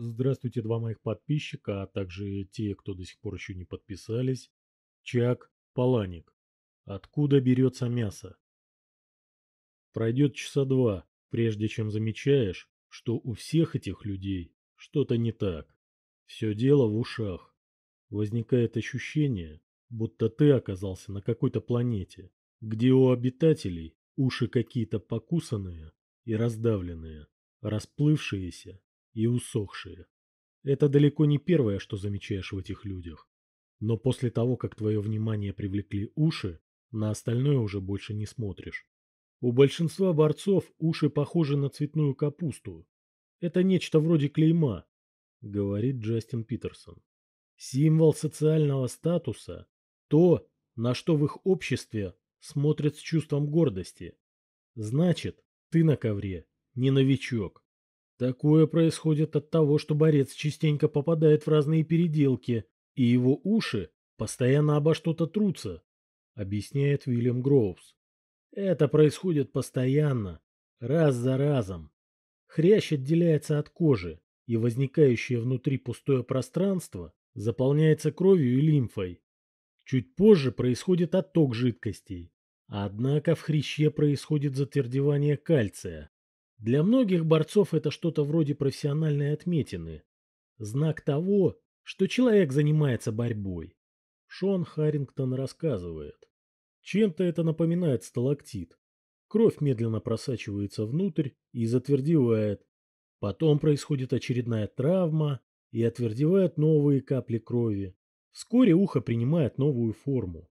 Здравствуйте, два моих подписчика, а также те, кто до сих пор еще не подписались. Чак Паланик. Откуда берется мясо? Пройдет часа два, прежде чем замечаешь, что у всех этих людей что-то не так. Все дело в ушах. Возникает ощущение, будто ты оказался на какой-то планете, где у обитателей уши какие-то покусанные и раздавленные, расплывшиеся и усохшие. Это далеко не первое, что замечаешь в этих людях. Но после того, как твое внимание привлекли уши, на остальное уже больше не смотришь. У большинства борцов уши похожи на цветную капусту. Это нечто вроде клейма, говорит Джастин Питерсон. Символ социального статуса – то, на что в их обществе смотрят с чувством гордости. Значит, ты на ковре не новичок. Такое происходит от того, что борец частенько попадает в разные переделки, и его уши постоянно обо что-то трутся, объясняет Уильям Гроувс. Это происходит постоянно, раз за разом. Хрящ отделяется от кожи, и возникающее внутри пустое пространство заполняется кровью и лимфой. Чуть позже происходит отток жидкостей, однако в хряще происходит затвердевание кальция. Для многих борцов это что-то вроде профессиональной отметины. Знак того, что человек занимается борьбой. Шон Харрингтон рассказывает. Чем-то это напоминает сталактит. Кровь медленно просачивается внутрь и затвердевает. Потом происходит очередная травма и отвердевают новые капли крови. Вскоре ухо принимает новую форму.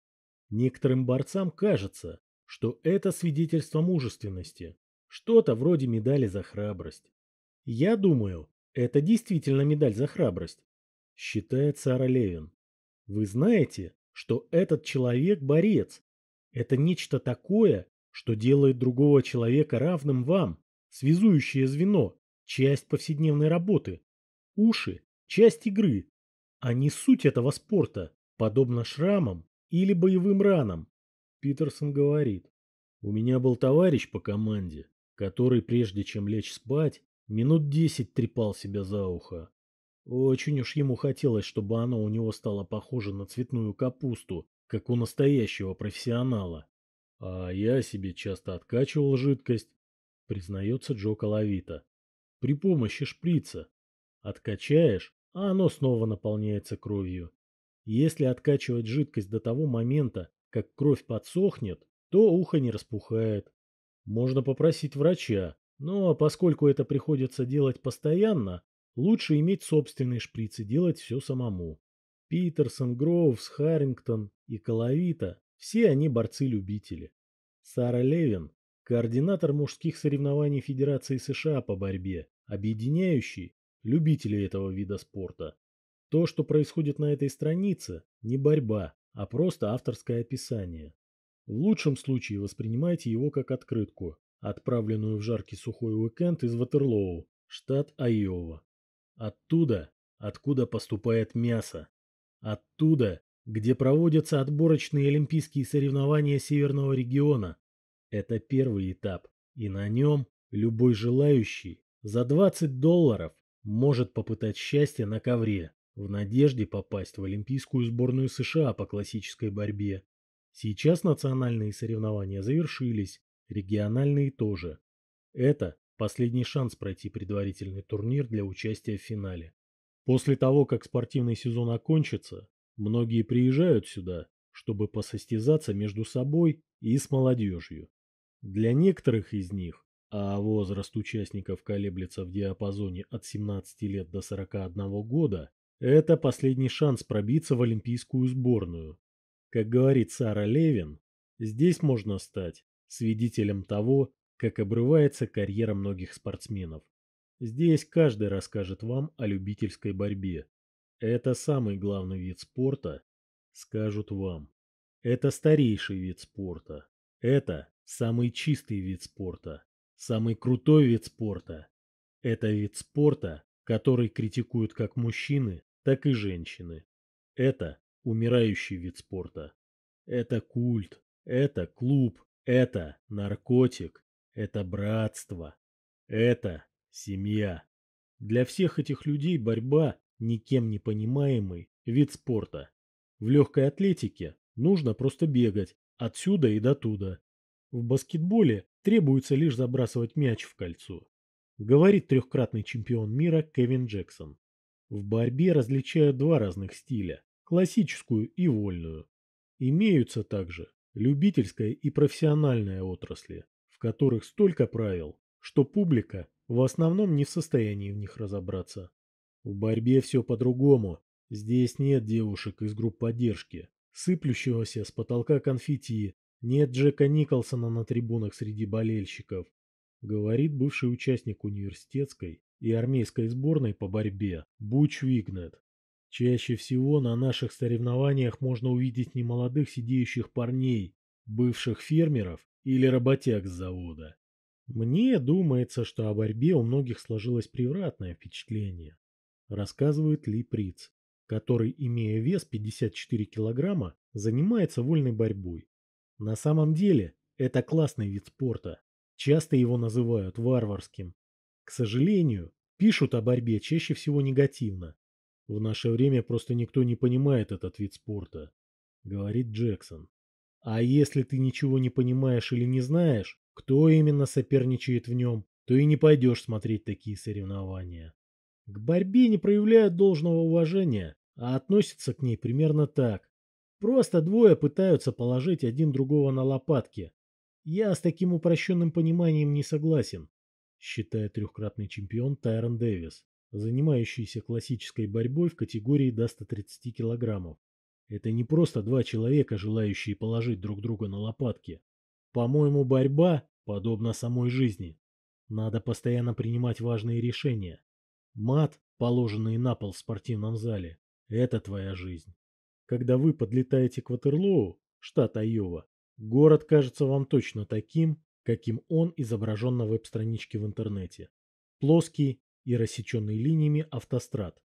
Некоторым борцам кажется, что это свидетельство мужественности, что-то вроде медали за храбрость. Я думаю, это действительно медаль за храбрость, считает Сара Левин. Вы знаете, что этот человек борец. Это нечто такое, что делает другого человека равным вам, связующее звено, часть повседневной работы. Уши – часть игры, а не суть этого спорта, подобно шрамам или боевым ранам. Питерсон говорит, у меня был товарищ по команде, который, прежде чем лечь спать, минут десять трепал себя за ухо. Очень уж ему хотелось, чтобы оно у него стало похоже на цветную капусту, как у настоящего профессионала. А я себе часто откачивал жидкость, признается Джо Коловито. При помощи шприца. Откачаешь, а оно снова наполняется кровью. Если откачивать жидкость до того момента, как кровь подсохнет, то ухо не распухает. Можно попросить врача, но поскольку это приходится делать постоянно, лучше иметь собственный шприц и делать все самому. Питерсон, Гроувс, Харрингтон и Коловита – все они борцы-любители. Сара Левин – координатор мужских соревнований Федерации США по борьбе, объединяющий любителей этого вида спорта. То, что происходит на этой странице, не борьба, а просто авторское описание. В лучшем случае воспринимайте его как открытку, отправленную в жаркий сухой уикенд из Ватерлоу, штат Айова. Оттуда, откуда поступает мясо. Оттуда, где проводятся отборочные олимпийские соревнования Северного региона. Это первый этап, и на нем любой желающий за 20 долларов может попытать счастье на ковре в надежде попасть в Олимпийскую сборную США по классической борьбе. Сейчас национальные соревнования завершились, региональные тоже. Это последний шанс пройти предварительный турнир для участия в финале. После того, как спортивный сезон окончится, многие приезжают сюда, чтобы посостязаться между собой и с молодежью. Для некоторых из них, а возраст участников колеблется в диапазоне от 17 лет до 41 года, это последний шанс пробиться в олимпийскую сборную. Как говорит Сара Левин, здесь можно стать свидетелем того, как обрывается карьера многих спортсменов. Здесь каждый расскажет вам о любительской борьбе. Это самый главный вид спорта, скажут вам. Это старейший вид спорта. Это самый чистый вид спорта. Самый крутой вид спорта. Это вид спорта, который критикуют как мужчины, так и женщины. Это умирающий вид спорта. Это культ, это клуб, это наркотик, это братство, это семья. Для всех этих людей борьба – никем не понимаемый вид спорта. В легкой атлетике нужно просто бегать отсюда и до туда. В баскетболе требуется лишь забрасывать мяч в кольцо. Говорит трехкратный чемпион мира Кевин Джексон. В борьбе различают два разных стиля – классическую и вольную. Имеются также любительская и профессиональная отрасли, в которых столько правил, что публика в основном не в состоянии в них разобраться. В борьбе все по-другому. Здесь нет девушек из групп поддержки, сыплющегося с потолка конфетти, нет Джека Николсона на трибунах среди болельщиков. Говорит бывший участник университетской и армейской сборной по борьбе Буч Вигнет. Чаще всего на наших соревнованиях можно увидеть немолодых сидеющих парней, бывших фермеров или работяг с завода. Мне думается, что о борьбе у многих сложилось превратное впечатление, рассказывает Ли Приц, который, имея вес 54 килограмма, занимается вольной борьбой. На самом деле, это классный вид спорта. Часто его называют варварским. К сожалению, пишут о борьбе чаще всего негативно. В наше время просто никто не понимает этот вид спорта, говорит Джексон. А если ты ничего не понимаешь или не знаешь, кто именно соперничает в нем, то и не пойдешь смотреть такие соревнования. К борьбе не проявляют должного уважения, а относятся к ней примерно так. Просто двое пытаются положить один другого на лопатки. Я с таким упрощенным пониманием не согласен, считает трехкратный чемпион Тайрон Дэвис, занимающийся классической борьбой в категории до 130 килограммов. Это не просто два человека, желающие положить друг друга на лопатки. По-моему, борьба подобна самой жизни. Надо постоянно принимать важные решения. Мат, положенный на пол в спортивном зале, это твоя жизнь. Когда вы подлетаете к Ватерлоу, штат Айова, город кажется вам точно таким, каким он изображен на веб-страничке в интернете. Плоский и рассеченный линиями автострад.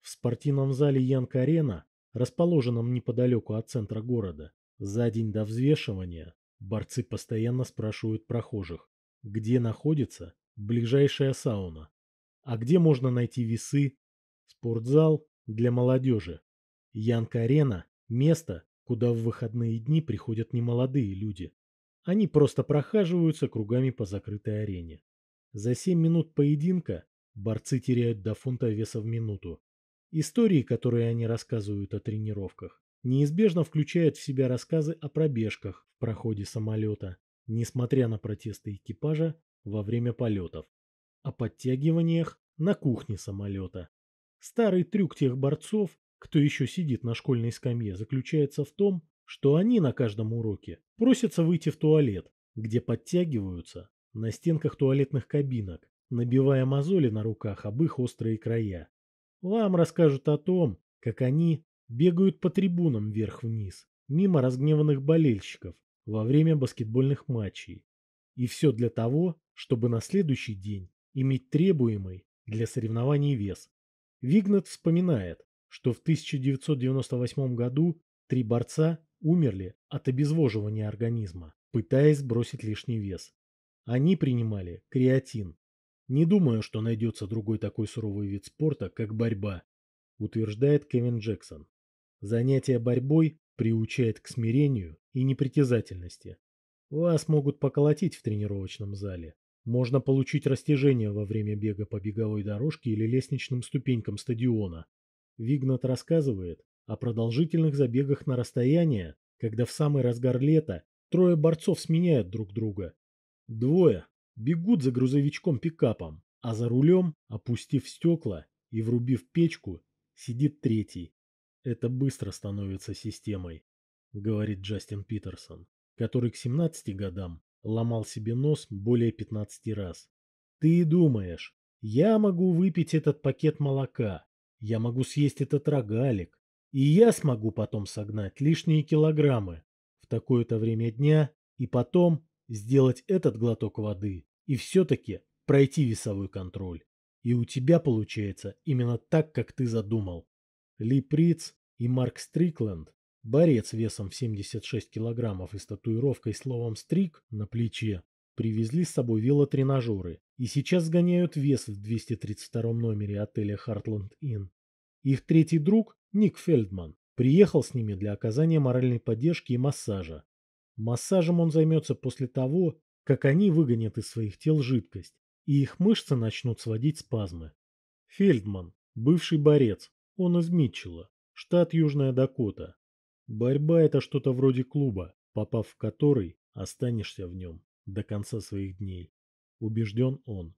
В спортивном зале Янка-Арена расположенном неподалеку от центра города. За день до взвешивания борцы постоянно спрашивают прохожих, где находится ближайшая сауна, а где можно найти весы, спортзал для молодежи. Янка-арена – место, куда в выходные дни приходят немолодые люди. Они просто прохаживаются кругами по закрытой арене. За 7 минут поединка борцы теряют до фунта веса в минуту. Истории, которые они рассказывают о тренировках, неизбежно включают в себя рассказы о пробежках в проходе самолета, несмотря на протесты экипажа во время полетов, о подтягиваниях на кухне самолета. Старый трюк тех борцов, кто еще сидит на школьной скамье, заключается в том, что они на каждом уроке просятся выйти в туалет, где подтягиваются на стенках туалетных кабинок, набивая мозоли на руках об их острые края. Вам расскажут о том, как они бегают по трибунам вверх-вниз, мимо разгневанных болельщиков во время баскетбольных матчей. И все для того, чтобы на следующий день иметь требуемый для соревнований вес. Вигнат вспоминает, что в 1998 году три борца умерли от обезвоживания организма, пытаясь сбросить лишний вес. Они принимали креатин, не думаю, что найдется другой такой суровый вид спорта, как борьба, утверждает Кевин Джексон. Занятие борьбой приучает к смирению и непритязательности. Вас могут поколотить в тренировочном зале. Можно получить растяжение во время бега по беговой дорожке или лестничным ступенькам стадиона. Вигнат рассказывает о продолжительных забегах на расстояние, когда в самый разгар лета трое борцов сменяют друг друга. Двое бегут за грузовичком-пикапом, а за рулем, опустив стекла и врубив печку, сидит третий. Это быстро становится системой, говорит Джастин Питерсон, который к 17 годам ломал себе нос более 15 раз. Ты думаешь, я могу выпить этот пакет молока, я могу съесть этот рогалик, и я смогу потом согнать лишние килограммы в такое-то время дня и потом сделать этот глоток воды и все-таки пройти весовой контроль. И у тебя получается именно так, как ты задумал. Ли Приц и Марк Стрикленд, борец весом в 76 килограммов и с татуировкой словом «стрик» на плече, привезли с собой велотренажеры и сейчас сгоняют вес в 232 номере отеля Heartland Inn. Их третий друг, Ник Фельдман, приехал с ними для оказания моральной поддержки и массажа. Массажем он займется после того, как они выгонят из своих тел жидкость, и их мышцы начнут сводить спазмы. Фельдман, бывший борец, он из Митчелла, штат Южная Дакота. Борьба – это что-то вроде клуба, попав в который, останешься в нем до конца своих дней. Убежден он.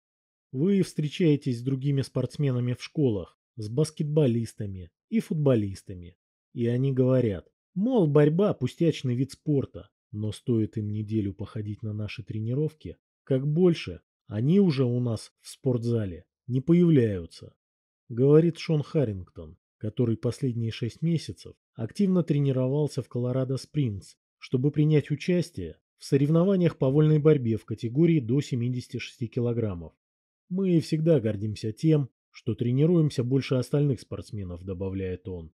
Вы встречаетесь с другими спортсменами в школах, с баскетболистами и футболистами. И они говорят, мол, борьба – пустячный вид спорта, но стоит им неделю походить на наши тренировки, как больше, они уже у нас в спортзале не появляются. Говорит Шон Харрингтон, который последние шесть месяцев активно тренировался в Колорадо-Спрингс, чтобы принять участие в соревнованиях по вольной борьбе в категории до 76 килограммов. Мы всегда гордимся тем, что тренируемся больше остальных спортсменов, добавляет он.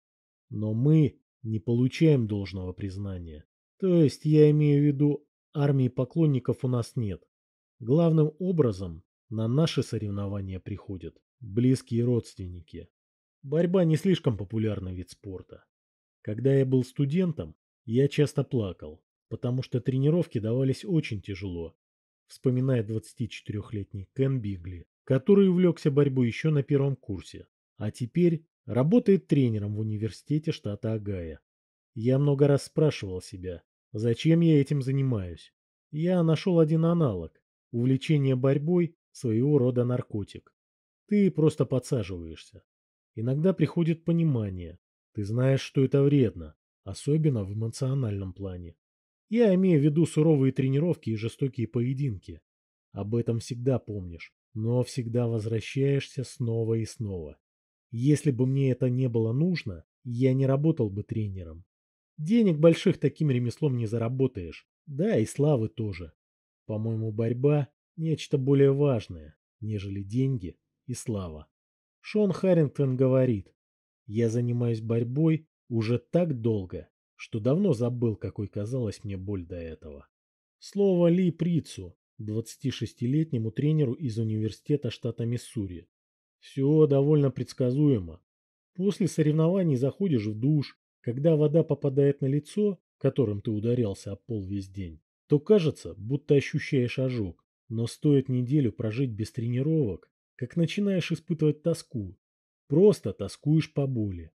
Но мы не получаем должного признания. То есть я имею в виду, армии поклонников у нас нет. Главным образом на наши соревнования приходят близкие родственники. Борьба не слишком популярный вид спорта. Когда я был студентом, я часто плакал, потому что тренировки давались очень тяжело, вспоминает 24-летний Кен Бигли, который увлекся борьбой еще на первом курсе, а теперь работает тренером в университете штата Огайо. Я много раз спрашивал себя, зачем я этим занимаюсь. Я нашел один аналог – увлечение борьбой – своего рода наркотик. Ты просто подсаживаешься. Иногда приходит понимание. Ты знаешь, что это вредно, особенно в эмоциональном плане. Я имею в виду суровые тренировки и жестокие поединки. Об этом всегда помнишь, но всегда возвращаешься снова и снова. Если бы мне это не было нужно, я не работал бы тренером. Денег больших таким ремеслом не заработаешь, да и славы тоже. По-моему, борьба – нечто более важное, нежели деньги и слава. Шон Харрингтон говорит, я занимаюсь борьбой уже так долго, что давно забыл, какой казалась мне боль до этого. Слово Ли Прицу, 26-летнему тренеру из университета штата Миссури. Все довольно предсказуемо. После соревнований заходишь в душ, когда вода попадает на лицо, которым ты ударялся об пол весь день, то кажется, будто ощущаешь ожог. Но стоит неделю прожить без тренировок, как начинаешь испытывать тоску. Просто тоскуешь по боли.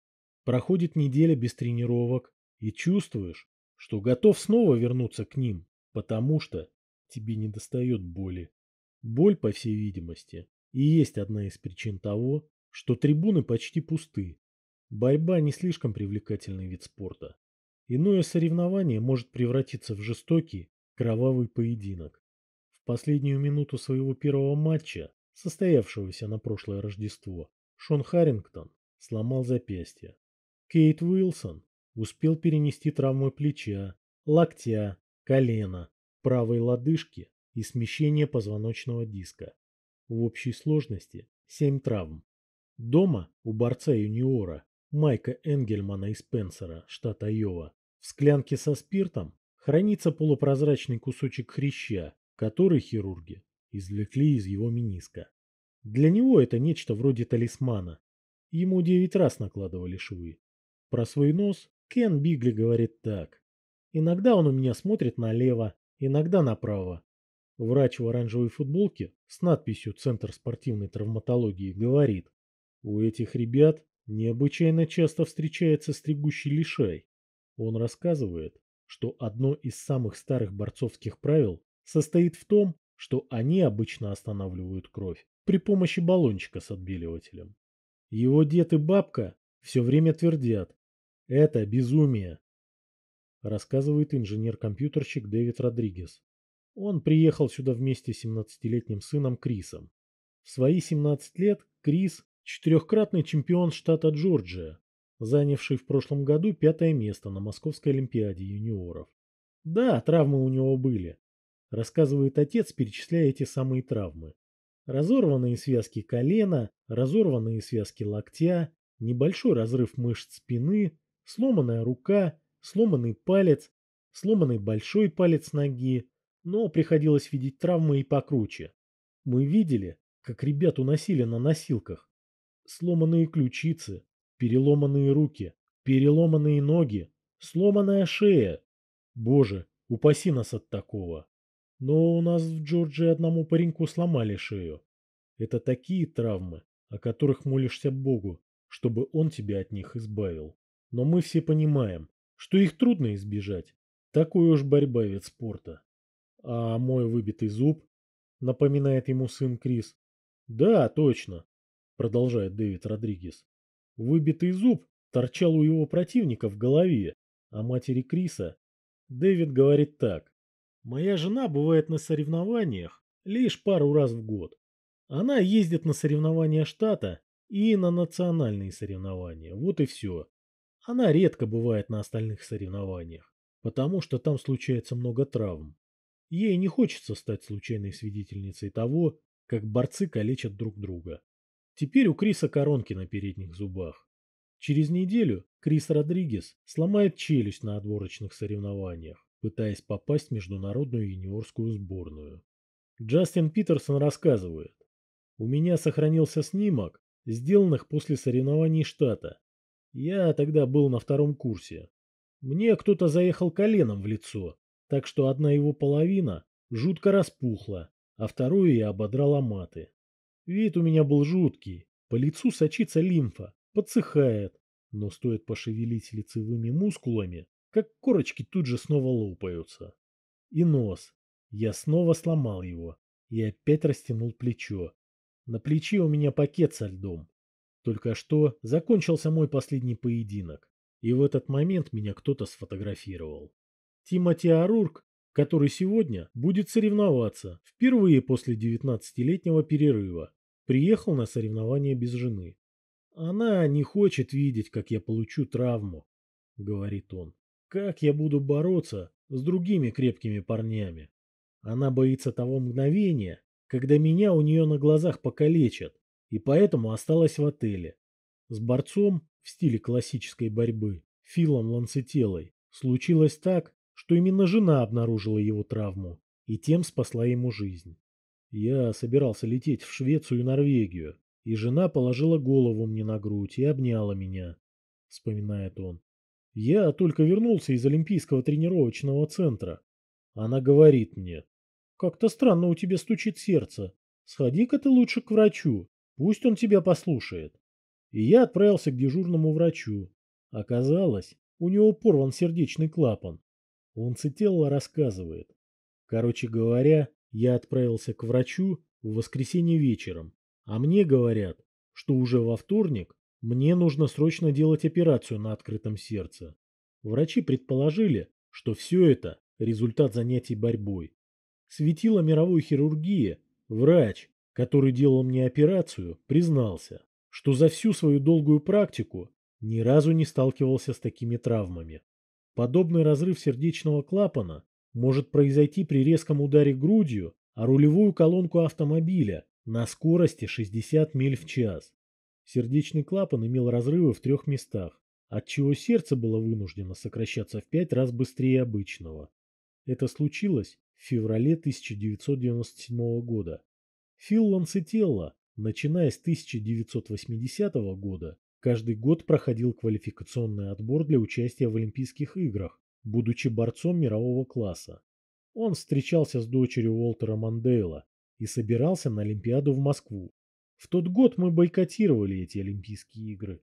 Проходит неделя без тренировок, и чувствуешь, что готов снова вернуться к ним, потому что тебе недостает боли. Боль, по всей видимости, и есть одна из причин того, что трибуны почти пусты. Борьба не слишком привлекательный вид спорта. Иное соревнование может превратиться в жестокий, кровавый поединок. В последнюю минуту своего первого матча, состоявшегося на прошлое Рождество, Шон Харрингтон сломал запястье. Кейт Уилсон Успел перенести травму плеча, локтя, колена, правой лодыжки и смещение позвоночного диска. В общей сложности 7 травм. Дома у борца-юниора Майка Энгельмана из Спенсера, штат Айова, в склянке со спиртом хранится полупрозрачный кусочек хряща, который хирурги извлекли из его мениска. Для него это нечто вроде талисмана. Ему девять раз накладывали швы. Про свой нос Кен Бигли говорит так. Иногда он у меня смотрит налево, иногда направо. Врач в оранжевой футболке с надписью «Центр спортивной травматологии» говорит, у этих ребят необычайно часто встречается стригущий лишай. Он рассказывает, что одно из самых старых борцовских правил состоит в том, что они обычно останавливают кровь при помощи баллончика с отбеливателем. Его дед и бабка все время твердят, это безумие, рассказывает инженер-компьютерщик Дэвид Родригес. Он приехал сюда вместе с 17-летним сыном Крисом. В свои 17 лет Крис – четырехкратный чемпион штата Джорджия, занявший в прошлом году пятое место на Московской Олимпиаде юниоров. Да, травмы у него были. Рассказывает отец, перечисляя эти самые травмы. Разорванные связки колена, разорванные связки локтя, небольшой разрыв мышц спины, Сломанная рука, сломанный палец, сломанный большой палец ноги, но приходилось видеть травмы и покруче. Мы видели, как ребят уносили на носилках. Сломанные ключицы, переломанные руки, переломанные ноги, сломанная шея. Боже, упаси нас от такого. Но у нас в Джорджии одному пареньку сломали шею. Это такие травмы, о которых молишься Богу, чтобы он тебя от них избавил. Но мы все понимаем, что их трудно избежать. Такой уж борьба вид спорта. А мой выбитый зуб, напоминает ему сын Крис. Да, точно, продолжает Дэвид Родригес. Выбитый зуб торчал у его противника в голове, а матери Криса Дэвид говорит так. Моя жена бывает на соревнованиях лишь пару раз в год. Она ездит на соревнования штата и на национальные соревнования. Вот и все. Она редко бывает на остальных соревнованиях, потому что там случается много травм. Ей не хочется стать случайной свидетельницей того, как борцы калечат друг друга. Теперь у Криса коронки на передних зубах. Через неделю Крис Родригес сломает челюсть на отборочных соревнованиях, пытаясь попасть в международную юниорскую сборную. Джастин Питерсон рассказывает. У меня сохранился снимок, сделанных после соревнований штата. Я тогда был на втором курсе. Мне кто-то заехал коленом в лицо, так что одна его половина жутко распухла, а вторую я ободрал маты. Вид у меня был жуткий, по лицу сочится лимфа, подсыхает, но стоит пошевелить лицевыми мускулами, как корочки тут же снова лопаются. И нос. Я снова сломал его и опять растянул плечо. На плече у меня пакет со льдом. Только что закончился мой последний поединок, и в этот момент меня кто-то сфотографировал. Тимоти Арурк, который сегодня будет соревноваться впервые после 19-летнего перерыва, приехал на соревнования без жены. Она не хочет видеть, как я получу травму, говорит он. Как я буду бороться с другими крепкими парнями? Она боится того мгновения, когда меня у нее на глазах покалечат, и поэтому осталась в отеле. С борцом в стиле классической борьбы, Филом Ланцетелой, случилось так, что именно жена обнаружила его травму и тем спасла ему жизнь. Я собирался лететь в Швецию и Норвегию, и жена положила голову мне на грудь и обняла меня, вспоминает он. Я только вернулся из Олимпийского тренировочного центра. Она говорит мне, как-то странно у тебя стучит сердце. Сходи-ка ты лучше к врачу. Пусть он тебя послушает. И я отправился к дежурному врачу. Оказалось, у него порван сердечный клапан. Он Цителло рассказывает. Короче говоря, я отправился к врачу в воскресенье вечером, а мне говорят, что уже во вторник мне нужно срочно делать операцию на открытом сердце. Врачи предположили, что все это результат занятий борьбой. Светило мировой хирургии, врач, который делал мне операцию, признался, что за всю свою долгую практику ни разу не сталкивался с такими травмами. Подобный разрыв сердечного клапана может произойти при резком ударе грудью о рулевую колонку автомобиля на скорости 60 миль в час. Сердечный клапан имел разрывы в трех местах, отчего сердце было вынуждено сокращаться в пять раз быстрее обычного. Это случилось в феврале 1997 года. Фил Ланцетелло, начиная с 1980 года, каждый год проходил квалификационный отбор для участия в Олимпийских играх, будучи борцом мирового класса. Он встречался с дочерью Уолтера Мандейла и собирался на Олимпиаду в Москву. В тот год мы бойкотировали эти Олимпийские игры.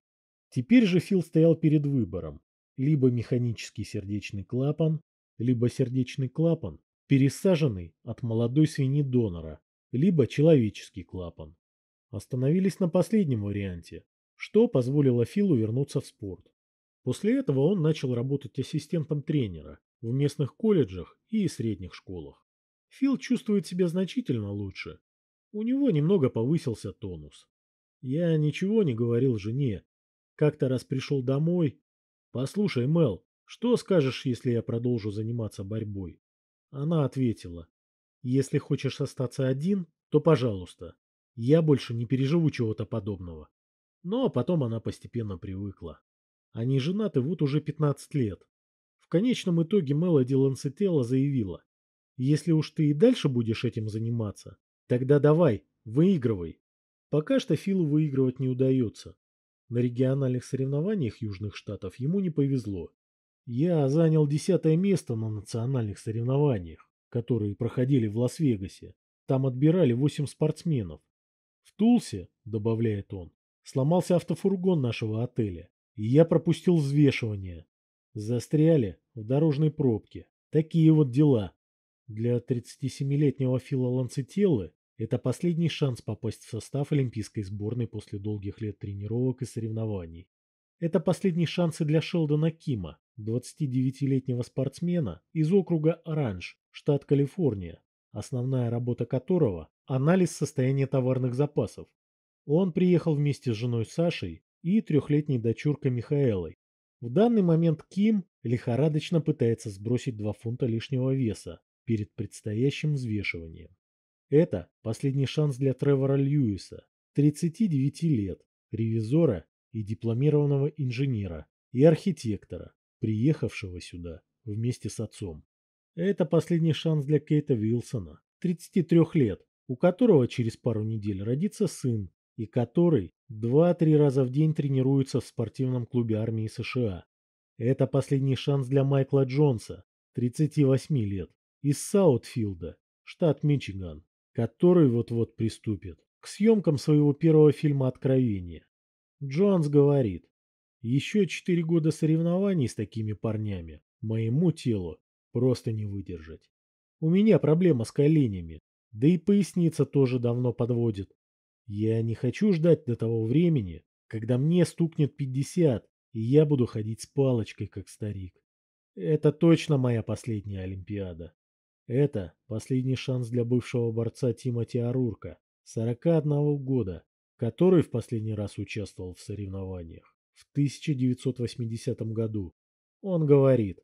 Теперь же Фил стоял перед выбором. Либо механический сердечный клапан, либо сердечный клапан, пересаженный от молодой свиньи донора, либо человеческий клапан. Остановились на последнем варианте, что позволило Филу вернуться в спорт. После этого он начал работать ассистентом тренера в местных колледжах и средних школах. Фил чувствует себя значительно лучше. У него немного повысился тонус. Я ничего не говорил жене. Как-то раз пришел домой. «Послушай, Мел, что скажешь, если я продолжу заниматься борьбой?» Она ответила, если хочешь остаться один, то пожалуйста. Я больше не переживу чего-то подобного. Но потом она постепенно привыкла. Они женаты вот уже 15 лет. В конечном итоге Мелоди Лансетелла заявила, если уж ты и дальше будешь этим заниматься, Тогда давай, выигрывай. Пока что Филу выигрывать не удается. На региональных соревнованиях Южных Штатов ему не повезло. Я занял десятое место на национальных соревнованиях, которые проходили в Лас-Вегасе. Там отбирали восемь спортсменов. В Тулсе, добавляет он, сломался автофургон нашего отеля, и я пропустил взвешивание. Застряли в дорожной пробке. Такие вот дела. Для 37-летнего Фила Ланцетеллы это последний шанс попасть в состав олимпийской сборной после долгих лет тренировок и соревнований. Это последний шанс и для Шелдона Кима, 29-летнего спортсмена из округа Оранж, штат Калифорния, основная работа которого – анализ состояния товарных запасов. Он приехал вместе с женой Сашей и трехлетней дочуркой Михаэлой. В данный момент Ким лихорадочно пытается сбросить 2 фунта лишнего веса перед предстоящим взвешиванием. Это последний шанс для Тревора Льюиса, 39 лет, ревизора и дипломированного инженера и архитектора, приехавшего сюда вместе с отцом. Это последний шанс для Кейта Вилсона, 33 лет, у которого через пару недель родится сын, и который 2-3 раза в день тренируется в спортивном клубе армии США. Это последний шанс для Майкла Джонса, 38 лет, из Саутфилда, штат Мичиган, который вот-вот приступит к съемкам своего первого фильма «Откровение». Джонс говорит, еще четыре года соревнований с такими парнями моему телу просто не выдержать. У меня проблема с коленями, да и поясница тоже давно подводит. Я не хочу ждать до того времени, когда мне стукнет 50, и я буду ходить с палочкой, как старик. Это точно моя последняя Олимпиада. Это последний шанс для бывшего борца Тимоти Арурка, 41 года, который в последний раз участвовал в соревнованиях в 1980 году. Он говорит,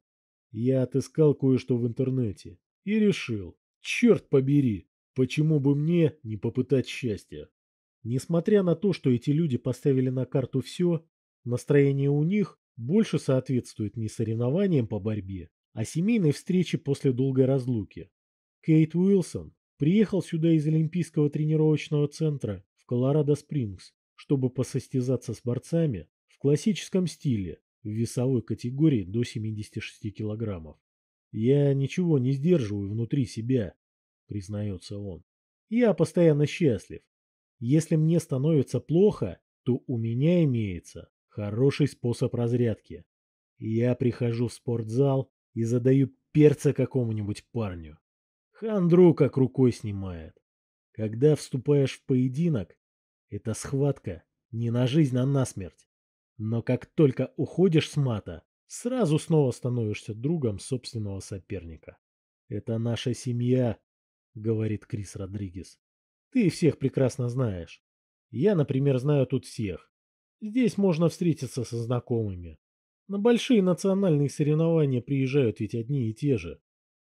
я отыскал кое-что в интернете и решил, черт побери, почему бы мне не попытать счастья. Несмотря на то, что эти люди поставили на карту все, настроение у них больше соответствует не соревнованиям по борьбе, а семейной встрече после долгой разлуки. Кейт Уилсон приехал сюда из Олимпийского тренировочного центра в Колорадо-Спрингс, чтобы посостязаться с борцами в классическом стиле в весовой категории до 76 килограммов. «Я ничего не сдерживаю внутри себя», — признается он. «Я постоянно счастлив. Если мне становится плохо, то у меня имеется хороший способ разрядки. Я прихожу в спортзал и задаю перца какому-нибудь парню. Хандру как рукой снимает. Когда вступаешь в поединок, это схватка не на жизнь, а на смерть. Но как только уходишь с мата, сразу снова становишься другом собственного соперника. Это наша семья, говорит Крис Родригес. Ты всех прекрасно знаешь. Я, например, знаю тут всех. Здесь можно встретиться со знакомыми. На большие национальные соревнования приезжают ведь одни и те же.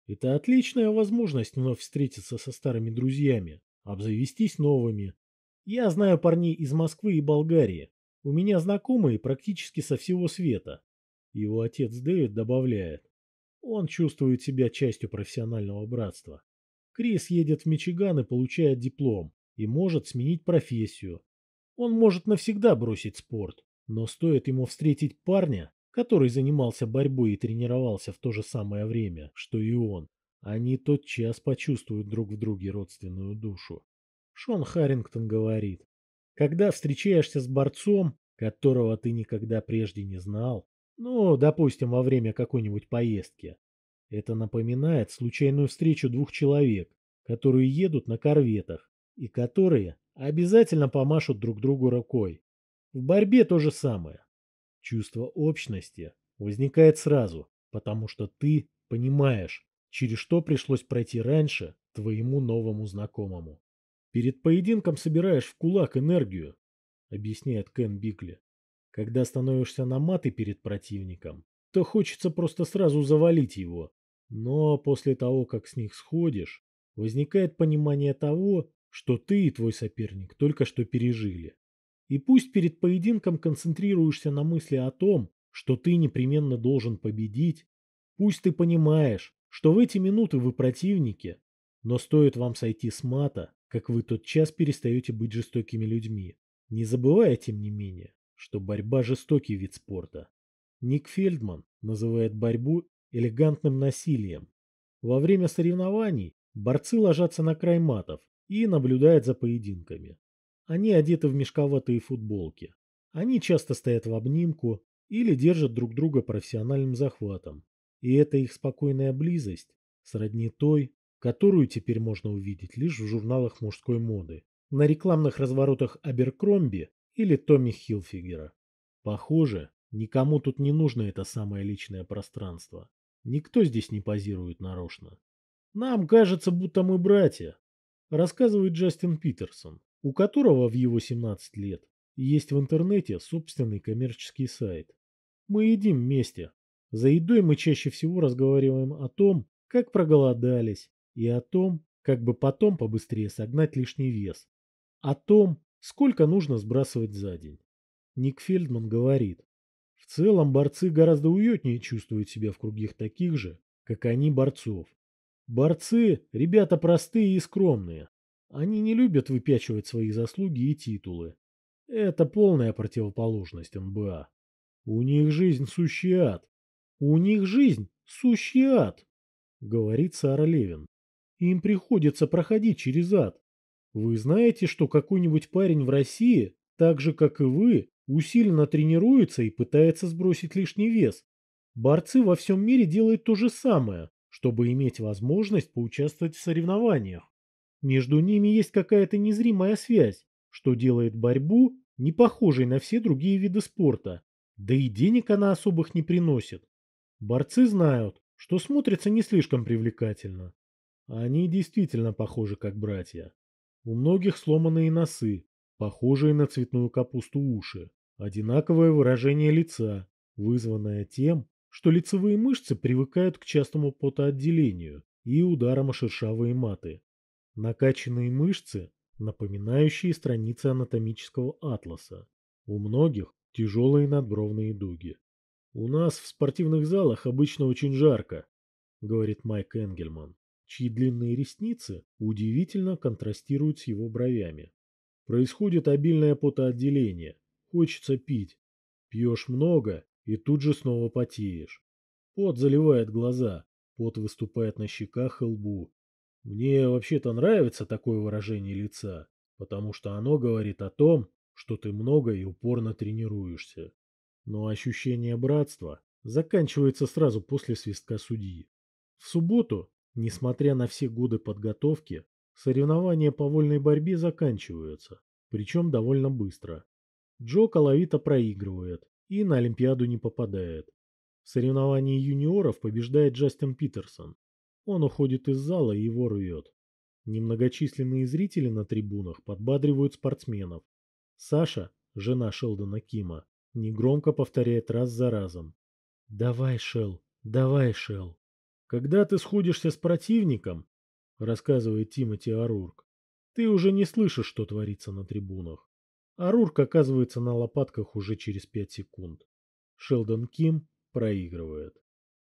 Это отличная возможность вновь встретиться со старыми друзьями, обзавестись новыми, я знаю парней из Москвы и Болгарии. У меня знакомые практически со всего света. Его отец Дэвид добавляет. Он чувствует себя частью профессионального братства. Крис едет в Мичиган и получает диплом, и может сменить профессию. Он может навсегда бросить спорт, но стоит ему встретить парня, который занимался борьбой и тренировался в то же самое время, что и он, они тотчас почувствуют друг в друге родственную душу. Шон Харрингтон говорит, когда встречаешься с борцом, которого ты никогда прежде не знал, ну, допустим, во время какой-нибудь поездки, это напоминает случайную встречу двух человек, которые едут на корветах и которые обязательно помашут друг другу рукой. В борьбе то же самое. Чувство общности возникает сразу, потому что ты понимаешь, через что пришлось пройти раньше твоему новому знакомому. Перед поединком собираешь в кулак энергию, объясняет Кен Бикли. Когда становишься на маты перед противником, то хочется просто сразу завалить его. Но после того, как с них сходишь, возникает понимание того, что ты и твой соперник только что пережили. И пусть перед поединком концентрируешься на мысли о том, что ты непременно должен победить, пусть ты понимаешь, что в эти минуты вы противники, но стоит вам сойти с мата, как вы тот час перестаете быть жестокими людьми, не забывая, тем не менее, что борьба – жестокий вид спорта. Ник Фельдман называет борьбу элегантным насилием. Во время соревнований борцы ложатся на край матов и наблюдают за поединками. Они одеты в мешковатые футболки. Они часто стоят в обнимку или держат друг друга профессиональным захватом. И эта их спокойная близость сродни той, которую теперь можно увидеть лишь в журналах мужской моды, на рекламных разворотах Аберкромби или Томми Хилфигера. Похоже, никому тут не нужно это самое личное пространство. Никто здесь не позирует нарочно. Нам кажется, будто мы братья, рассказывает Джастин Питерсон, у которого в его 17 лет есть в интернете собственный коммерческий сайт. Мы едим вместе. За едой мы чаще всего разговариваем о том, как проголодались, и о том, как бы потом побыстрее согнать лишний вес. О том, сколько нужно сбрасывать за день. Ник Фельдман говорит, целом борцы гораздо уютнее чувствуют себя в кругах таких же, как они борцов. Борцы – ребята простые и скромные. Они не любят выпячивать свои заслуги и титулы. Это полная противоположность НБА. У них жизнь сущий ад. У них жизнь сущий ад, говорит Сара Левин. Им приходится проходить через ад. Вы знаете, что какой-нибудь парень в России, так же как и вы, усиленно тренируется и пытается сбросить лишний вес. Борцы во всем мире делают то же самое, чтобы иметь возможность поучаствовать в соревнованиях. Между ними есть какая-то незримая связь, что делает борьбу не похожей на все другие виды спорта, да и денег она особых не приносит. Борцы знают, что смотрится не слишком привлекательно. Они действительно похожи как братья. У многих сломанные носы, похожие на цветную капусту уши, одинаковое выражение лица, вызванное тем, что лицевые мышцы привыкают к частому потоотделению и ударам о шершавые маты. Накачанные мышцы, напоминающие страницы анатомического атласа. У многих тяжелые надбровные дуги. «У нас в спортивных залах обычно очень жарко», — говорит Майк Энгельман, чьи длинные ресницы удивительно контрастируют с его бровями. Происходит обильное потоотделение, хочется пить. Пьешь много и тут же снова потеешь. Пот заливает глаза, пот выступает на щеках и лбу. Мне вообще-то нравится такое выражение лица, потому что оно говорит о том, что ты много и упорно тренируешься. Но ощущение братства заканчивается сразу после свистка судьи. В субботу, несмотря на все годы подготовки, соревнования по вольной борьбе заканчиваются, причем довольно быстро. Джо коловито проигрывает и на Олимпиаду не попадает. В соревновании юниоров побеждает Джастин Питерсон. Он уходит из зала и его рвет. Немногочисленные зрители на трибунах подбадривают спортсменов. Саша, жена Шелдона Кима, негромко повторяет раз за разом. «Давай, Шел, давай, Шел». «Когда ты сходишься с противником, — рассказывает Тимоти Арурк, — ты уже не слышишь, что творится на трибунах. А Рурк оказывается на лопатках уже через 5 секунд. Шелдон Ким проигрывает.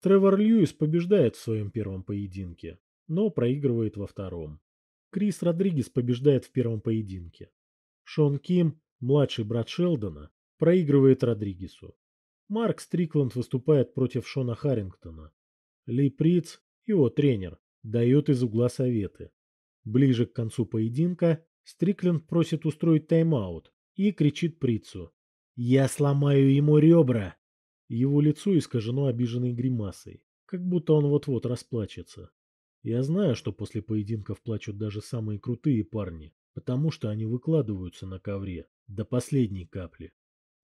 Тревор Льюис побеждает в своем первом поединке, но проигрывает во втором. Крис Родригес побеждает в первом поединке. Шон Ким, младший брат Шелдона, проигрывает Родригесу. Марк Стрикланд выступает против Шона Харрингтона. Ли Приц, его тренер, дает из угла советы. Ближе к концу поединка Стрикленд просит устроить тайм-аут, и кричит Прицу. «Я сломаю ему ребра!» Его лицо искажено обиженной гримасой, как будто он вот-вот расплачется. Я знаю, что после поединков плачут даже самые крутые парни, потому что они выкладываются на ковре до последней капли.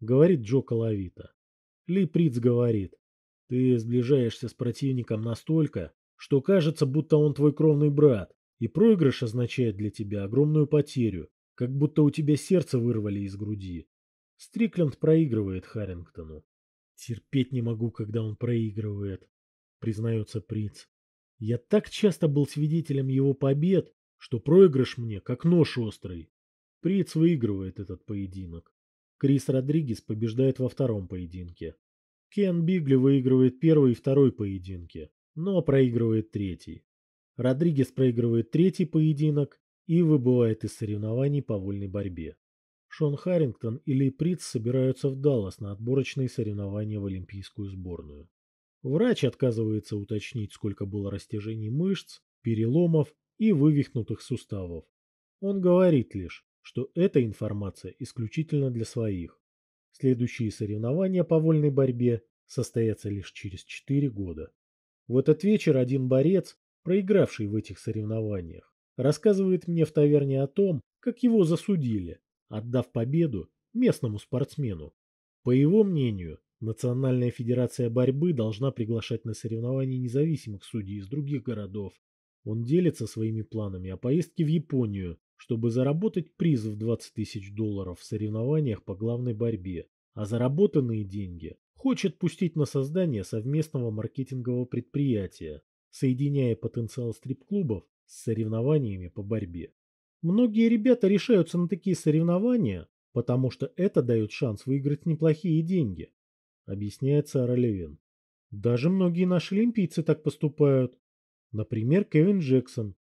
Говорит Джо Коловито. Ли Приц говорит. Ты сближаешься с противником настолько, что кажется, будто он твой кровный брат, и проигрыш означает для тебя огромную потерю, как будто у тебя сердце вырвали из груди. Стрикленд проигрывает Харрингтону. Терпеть не могу, когда он проигрывает, признается принц. Я так часто был свидетелем его побед, что проигрыш мне как нож острый. Приц выигрывает этот поединок. Крис Родригес побеждает во втором поединке. Кен Бигли выигрывает первый и второй поединки, но проигрывает третий. Родригес проигрывает третий поединок и выбывает из соревнований по вольной борьбе. Шон Харрингтон и Ли Притц собираются в Даллас на отборочные соревнования в Олимпийскую сборную. Врач отказывается уточнить, сколько было растяжений мышц, переломов и вывихнутых суставов. Он говорит лишь, что эта информация исключительно для своих. Следующие соревнования по вольной борьбе состоятся лишь через 4 года. В этот вечер один борец, проигравший в этих соревнованиях, рассказывает мне в таверне о том, как его засудили, отдав победу местному спортсмену. По его мнению, Национальная федерация борьбы должна приглашать на соревнования независимых судей из других городов. Он делится своими планами о поездке в Японию, чтобы заработать приз в 20 тысяч долларов в соревнованиях по главной борьбе, а заработанные деньги хочет пустить на создание совместного маркетингового предприятия, соединяя потенциал стрип-клубов с соревнованиями по борьбе. Многие ребята решаются на такие соревнования, потому что это дает шанс выиграть неплохие деньги, объясняет Сара Левин. Даже многие наши олимпийцы так поступают. Например, Кевин Джексон.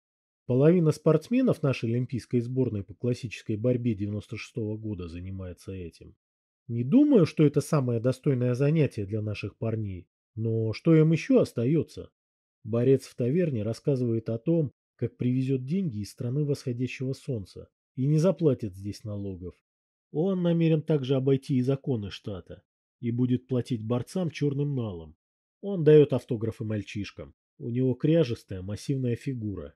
Половина спортсменов нашей олимпийской сборной по классической борьбе 96 -го года занимается этим. Не думаю, что это самое достойное занятие для наших парней, но что им еще остается? Борец в таверне рассказывает о том, как привезет деньги из страны восходящего солнца и не заплатит здесь налогов. Он намерен также обойти и законы штата и будет платить борцам черным налом. Он дает автографы мальчишкам. У него кряжестая массивная фигура.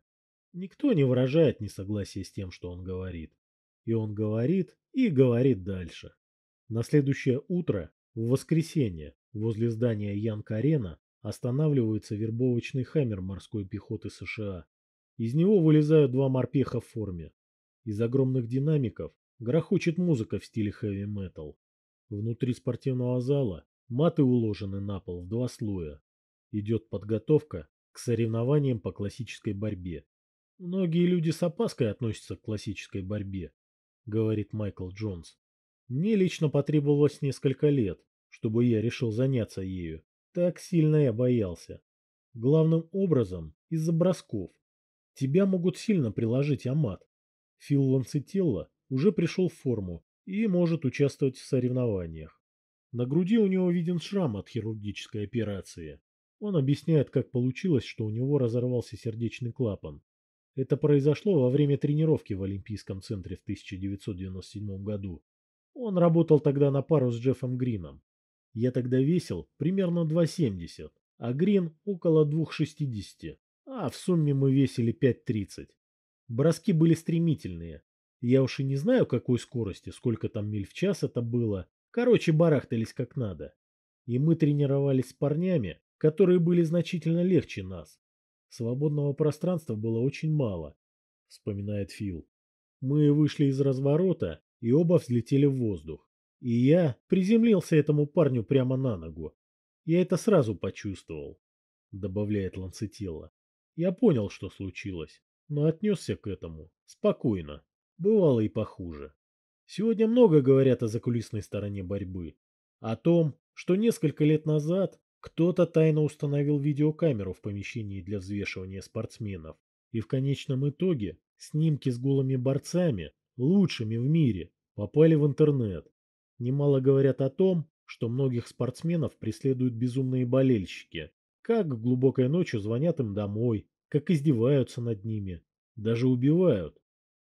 Никто не выражает несогласия с тем, что он говорит. И он говорит и говорит дальше. На следующее утро, в воскресенье, возле здания Янг-Арена останавливается вербовочный хаммер морской пехоты США. Из него вылезают два морпеха в форме. Из огромных динамиков грохочет музыка в стиле хэви-метал. Внутри спортивного зала маты уложены на пол в два слоя. Идет подготовка к соревнованиям по классической борьбе. Многие люди с опаской относятся к классической борьбе, говорит Майкл Джонс. Мне лично потребовалось несколько лет, чтобы я решил заняться ею. Так сильно я боялся. Главным образом из-за бросков. Тебя могут сильно приложить Амат. Фил Ланцетелло уже пришел в форму и может участвовать в соревнованиях. На груди у него виден шрам от хирургической операции. Он объясняет, как получилось, что у него разорвался сердечный клапан. Это произошло во время тренировки в Олимпийском центре в 1997 году. Он работал тогда на пару с Джеффом Грином. Я тогда весил примерно 2,70, а Грин около 2,60, а в сумме мы весили 5,30. Броски были стремительные. Я уж и не знаю, какой скорости, сколько там миль в час это было. Короче, барахтались как надо. И мы тренировались с парнями, которые были значительно легче нас. Свободного пространства было очень мало, вспоминает Фил. Мы вышли из разворота и оба взлетели в воздух. И я приземлился этому парню прямо на ногу. Я это сразу почувствовал, добавляет Ланцетелло. Я понял, что случилось, но отнесся к этому спокойно. Бывало и похуже. Сегодня много говорят о закулисной стороне борьбы. О том, что несколько лет назад кто-то тайно установил видеокамеру в помещении для взвешивания спортсменов. И в конечном итоге снимки с голыми борцами, лучшими в мире, попали в интернет. Немало говорят о том, что многих спортсменов преследуют безумные болельщики, как глубокой ночью звонят им домой, как издеваются над ними, даже убивают.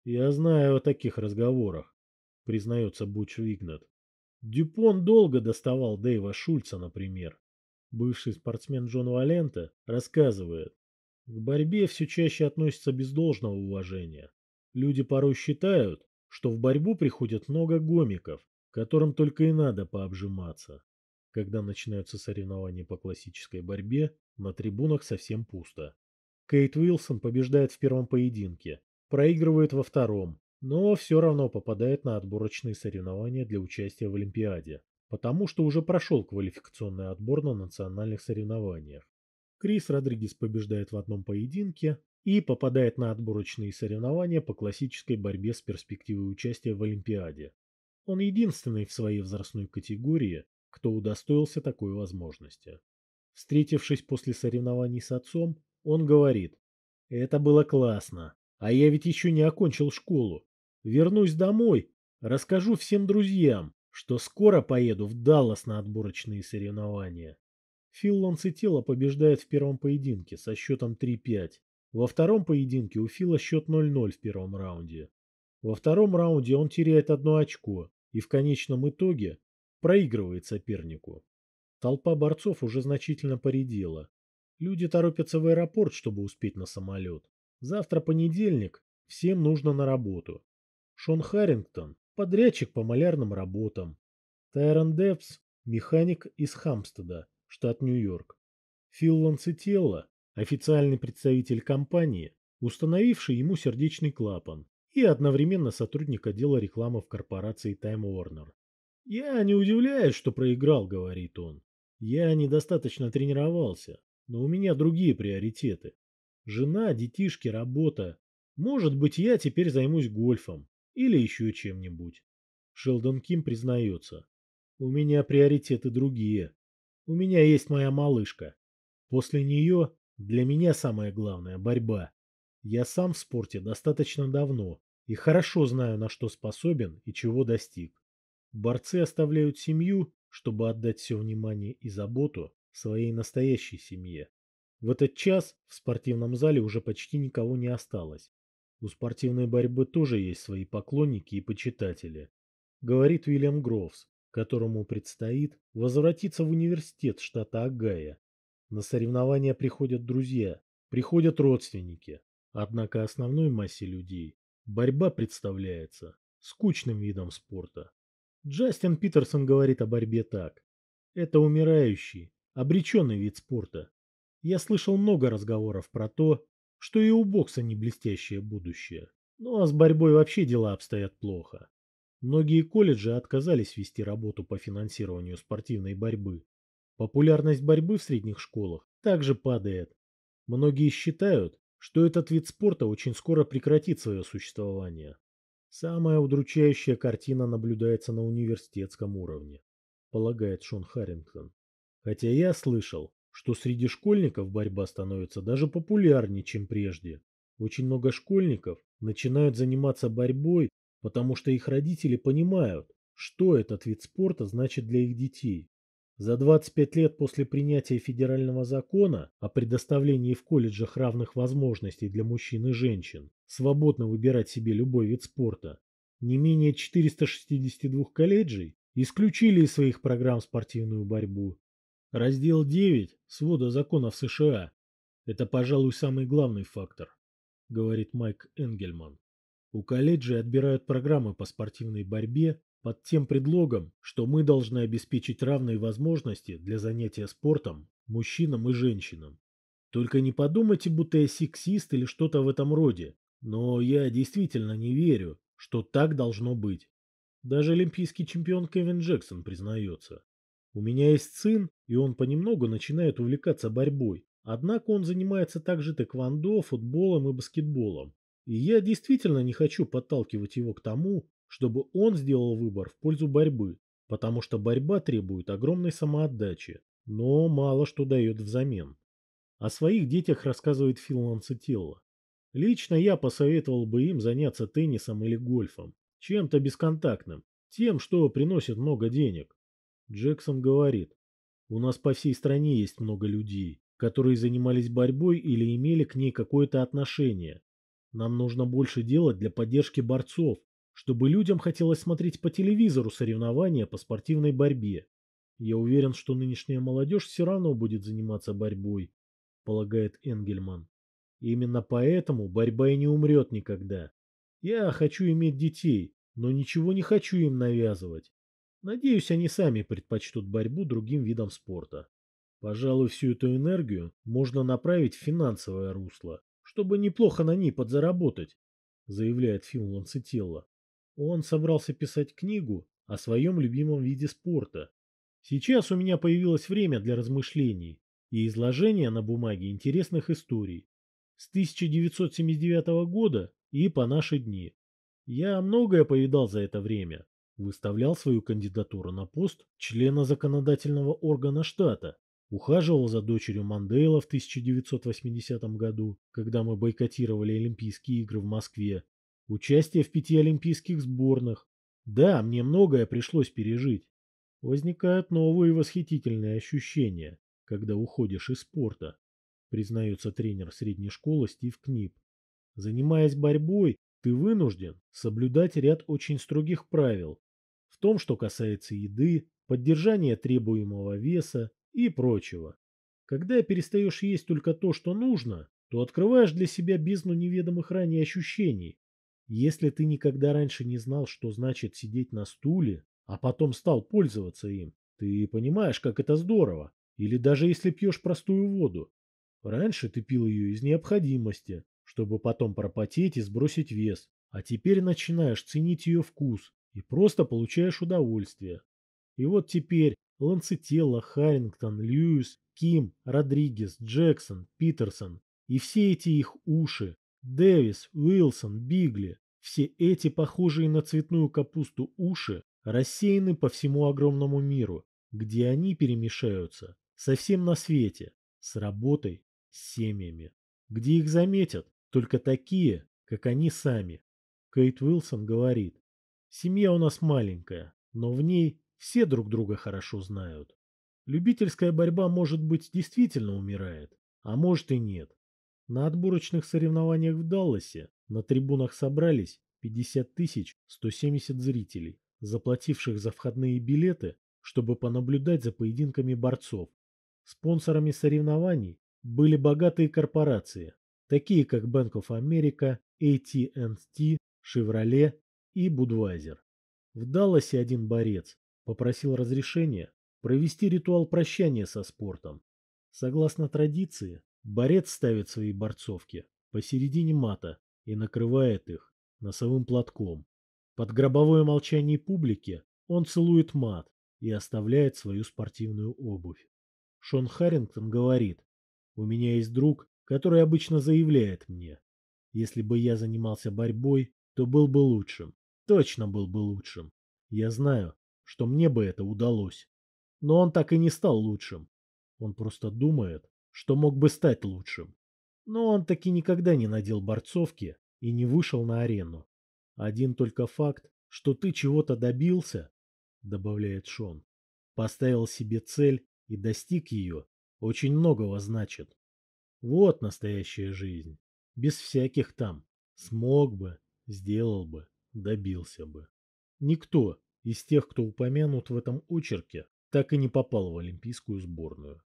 Я знаю о таких разговорах, признается Буч Вигнат. Дюпон долго доставал Дэйва Шульца, например. Бывший спортсмен Джон Валента рассказывает, к борьбе все чаще относятся без должного уважения. Люди порой считают, что в борьбу приходят много гомиков, которым только и надо пообжиматься. Когда начинаются соревнования по классической борьбе, на трибунах совсем пусто. Кейт Уилсон побеждает в первом поединке, проигрывает во втором, но все равно попадает на отборочные соревнования для участия в Олимпиаде, потому что уже прошел квалификационный отбор на национальных соревнованиях. Крис Родригес побеждает в одном поединке, и попадает на отборочные соревнования по классической борьбе с перспективой участия в Олимпиаде. Он единственный в своей возрастной категории, кто удостоился такой возможности. Встретившись после соревнований с отцом, он говорит, «Это было классно. А я ведь еще не окончил школу. Вернусь домой, расскажу всем друзьям, что скоро поеду в Даллас на отборочные соревнования. Фил Ланцетелло побеждает в первом поединке со счетом 3-5. Во втором поединке у Фила счет 0-0 в первом раунде. Во втором раунде он теряет одно очко и в конечном итоге проигрывает сопернику. Толпа борцов уже значительно поредела. Люди торопятся в аэропорт, чтобы успеть на самолет. Завтра понедельник, всем нужно на работу. Шон Харрингтон – подрядчик по малярным работам. Тайрон Депс – механик из Хамстеда, штат Нью-Йорк. Фил Ланцетелло – официальный представитель компании, установивший ему сердечный клапан и одновременно сотрудник отдела рекламы в корпорации Time Warner. «Я не удивляюсь, что проиграл», — говорит он. «Я недостаточно тренировался, но у меня другие приоритеты. Жена, детишки, работа. Может быть, я теперь займусь гольфом или еще чем-нибудь». Шелдон Ким признается. «У меня приоритеты другие. У меня есть моя малышка. После нее для меня самое главное – борьба. Я сам в спорте достаточно давно, и хорошо знаю, на что способен и чего достиг. Борцы оставляют семью, чтобы отдать все внимание и заботу своей настоящей семье. В этот час в спортивном зале уже почти никого не осталось. У спортивной борьбы тоже есть свои поклонники и почитатели. Говорит Уильям Гроувс, которому предстоит возвратиться в университет штата Огайо. На соревнования приходят друзья, приходят родственники. Однако основной массе людей Борьба представляется скучным видом спорта. Джастин Питерсон говорит о борьбе так. Это умирающий, обреченный вид спорта. Я слышал много разговоров про то, что и у бокса не блестящее будущее. Ну а с борьбой вообще дела обстоят плохо. Многие колледжи отказались вести работу по финансированию спортивной борьбы. Популярность борьбы в средних школах также падает. Многие считают, что этот вид спорта очень скоро прекратит свое существование. Самая удручающая картина наблюдается на университетском уровне, полагает Шон Харрингтон. Хотя я слышал, что среди школьников борьба становится даже популярнее, чем прежде. Очень много школьников начинают заниматься борьбой, потому что их родители понимают, что этот вид спорта значит для их детей. За 25 лет после принятия федерального закона о предоставлении в колледжах равных возможностей для мужчин и женщин свободно выбирать себе любой вид спорта, не менее 462 колледжей исключили из своих программ спортивную борьбу. Раздел 9 свода законов США – это, пожалуй, самый главный фактор, говорит Майк Энгельман. У колледжей отбирают программы по спортивной борьбе под тем предлогом, что мы должны обеспечить равные возможности для занятия спортом мужчинам и женщинам. Только не подумайте, будто я сексист или что-то в этом роде, но я действительно не верю, что так должно быть. Даже олимпийский чемпион Кевин Джексон признается. У меня есть сын, и он понемногу начинает увлекаться борьбой. Однако он занимается также тэквондо, футболом и баскетболом. И я действительно не хочу подталкивать его к тому, чтобы он сделал выбор в пользу борьбы, потому что борьба требует огромной самоотдачи, но мало что дает взамен. О своих детях рассказывает Фил Ланцетелло. Лично я посоветовал бы им заняться теннисом или гольфом, чем-то бесконтактным, тем, что приносит много денег. Джексон говорит, у нас по всей стране есть много людей, которые занимались борьбой или имели к ней какое-то отношение. Нам нужно больше делать для поддержки борцов, чтобы людям хотелось смотреть по телевизору соревнования по спортивной борьбе. Я уверен, что нынешняя молодежь все равно будет заниматься борьбой, полагает Энгельман. именно поэтому борьба и не умрет никогда. Я хочу иметь детей, но ничего не хочу им навязывать. Надеюсь, они сами предпочтут борьбу другим видам спорта. Пожалуй, всю эту энергию можно направить в финансовое русло, чтобы неплохо на ней подзаработать, заявляет Фил Ланцетелло. Он собрался писать книгу о своем любимом виде спорта. Сейчас у меня появилось время для размышлений и изложения на бумаге интересных историй. С 1979 года и по наши дни. Я многое повидал за это время. Выставлял свою кандидатуру на пост члена законодательного органа штата. Ухаживал за дочерью Мандела в 1980 году, когда мы бойкотировали Олимпийские игры в Москве. Участие в пяти олимпийских сборных. Да, мне многое пришлось пережить. Возникают новые восхитительные ощущения, когда уходишь из спорта, признается тренер средней школы Стив Книп. Занимаясь борьбой, ты вынужден соблюдать ряд очень строгих правил. В том, что касается еды, поддержания требуемого веса и прочего. Когда перестаешь есть только то, что нужно, то открываешь для себя бездну неведомых ранее ощущений. Если ты никогда раньше не знал, что значит сидеть на стуле, а потом стал пользоваться им, ты понимаешь, как это здорово. Или даже если пьешь простую воду. Раньше ты пил ее из необходимости, чтобы потом пропотеть и сбросить вес, а теперь начинаешь ценить ее вкус и просто получаешь удовольствие. И вот теперь Ланцетелло, Харрингтон, Льюис, Ким, Родригес, Джексон, Питерсон и все эти их уши, Дэвис, Уилсон, Бигли, все эти похожие на цветную капусту уши рассеяны по всему огромному миру, где они перемешаются совсем на свете, с работой, с семьями, где их заметят только такие, как они сами. Кейт Уилсон говорит, семья у нас маленькая, но в ней все друг друга хорошо знают. Любительская борьба, может быть, действительно умирает, а может и нет. На отборочных соревнованиях в Далласе на трибунах собрались 50 170 зрителей, заплативших за входные билеты, чтобы понаблюдать за поединками борцов. Спонсорами соревнований были богатые корпорации, такие как Bank of America, AT&T, Chevrolet и Budweiser. В Далласе один борец попросил разрешения провести ритуал прощания со спортом. Согласно традиции, борец ставит свои борцовки посередине мата и накрывает их носовым платком. Под гробовое молчание публики он целует мат и оставляет свою спортивную обувь. Шон Харрингтон говорит, «У меня есть друг, который обычно заявляет мне, если бы я занимался борьбой, то был бы лучшим. Точно был бы лучшим. Я знаю, что мне бы это удалось. Но он так и не стал лучшим. Он просто думает, что мог бы стать лучшим. Но он таки никогда не надел борцовки и не вышел на арену. Один только факт, что ты чего-то добился, добавляет Шон, поставил себе цель и достиг ее, очень многого значит. Вот настоящая жизнь. Без всяких там. Смог бы, сделал бы, добился бы. Никто из тех, кто упомянут в этом очерке, так и не попал в олимпийскую сборную.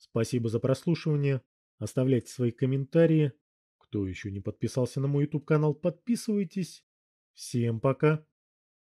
Спасибо за прослушивание. Оставляйте свои комментарии. Кто еще не подписался на мой YouTube канал, подписывайтесь. Всем пока.